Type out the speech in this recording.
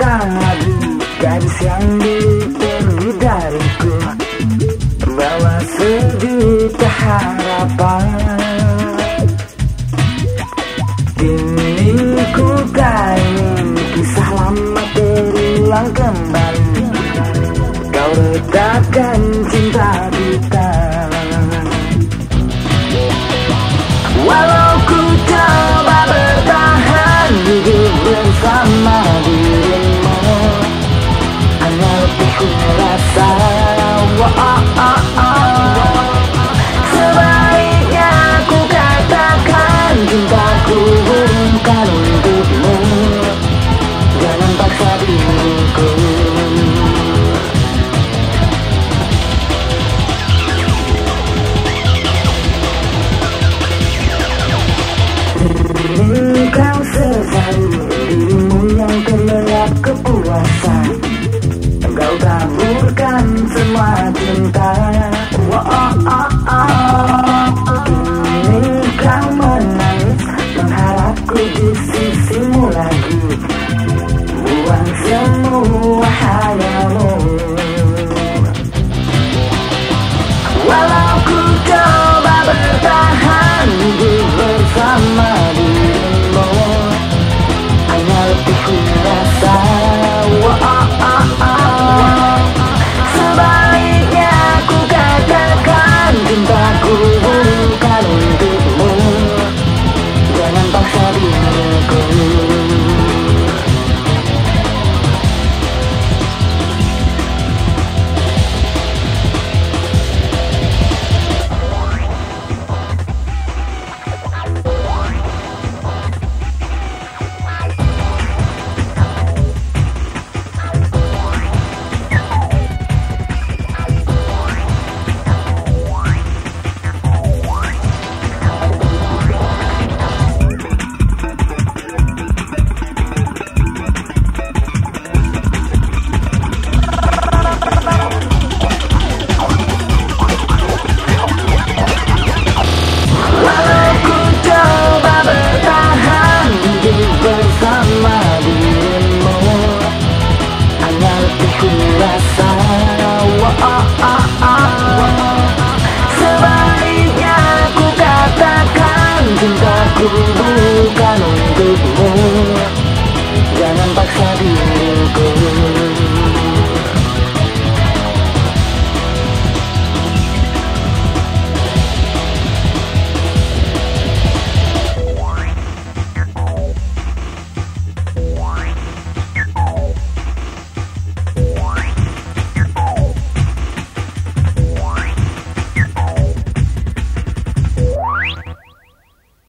tadi Gadis yang dulu pergi dariku Bawa sejuta harapan. Kini ku kain Kisah lama terulang kembali. Kau letakkan cinta kita. setiap kepuasan Engkau taburkan semua cinta Wow, oh, oh, oh.